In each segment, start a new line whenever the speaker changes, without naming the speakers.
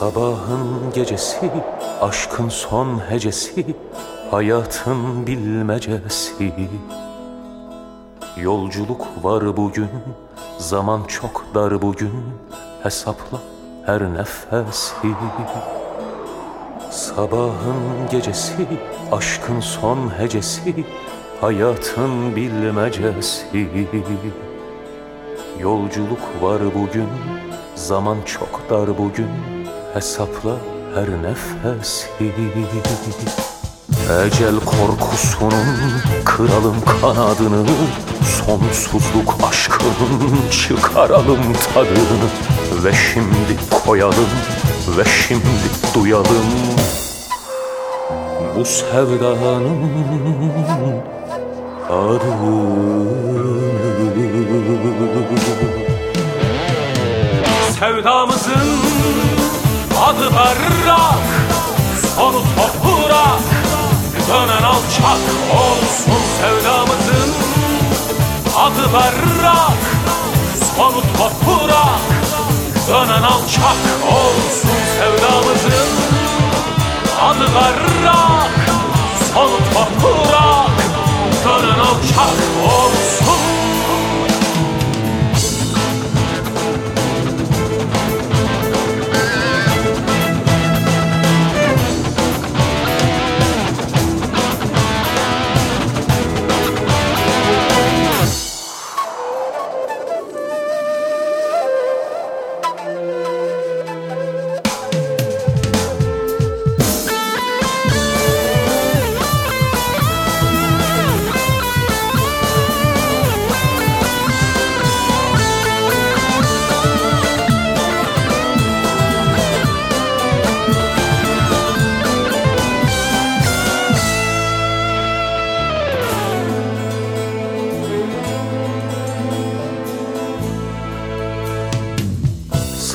Sabahın gecesi, aşkın son hecesi, hayatın bilmecesi. Yolculuk var bugün, zaman çok dar bugün, hesapla her nefesi. Sabahın gecesi, aşkın son hecesi, hayatın bilmecesi. Yolculuk var bugün, zaman çok dar bugün, hesapla her nefesi. Ecel korkusunun kıralım kanadını Sonsuzluk aşkının çıkaralım tadını. Ve şimdi koyalım ve şimdi duyalım. Bu sevdanın adını
Sevdamızın adı berrak Sonu toprak Dönen alçak olsun sevdamızın Adı berrak. Sonu toprak Dönen alçak olsun sevdamızın Adı berrak. Sonu toprak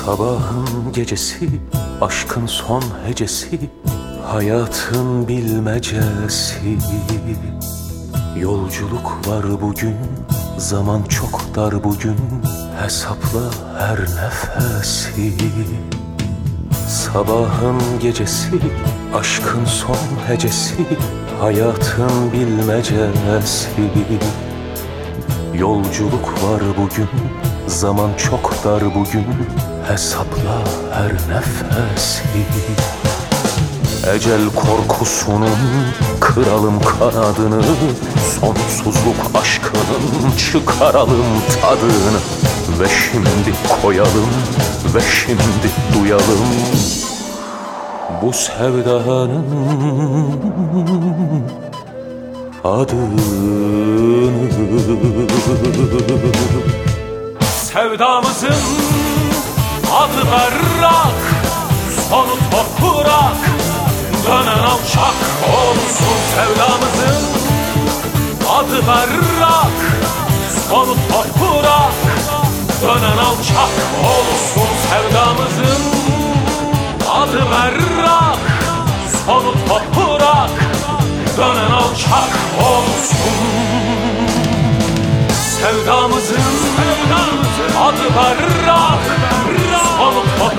Sabahın gecesi, aşkın son hecesi, hayatın bilmecesi. Yolculuk var bugün, zaman çok dar bugün, hesapla her nefesi. Sabahın gecesi, aşkın son hecesi, hayatın bilmecesi. Yolculuk var bugün, zaman çok dar bugün, hesapla her nefesi. Ecel korkusunun kıralım kanadını, sonsuzluk aşkının çıkaralım tadını. Ve şimdi koyalım ve şimdi duyalım bu sevdanın adını.
Sevdamızın adı berrak Sonu toprak Dönen alçak olsun sevdamızın Adı berrak. Sonu toprak Dönen alçak olsun sevdamızın Adı berrak. Sonu toprak Dönen alçak olsun Sevdamızın, sevdamızın adı berrak Sonu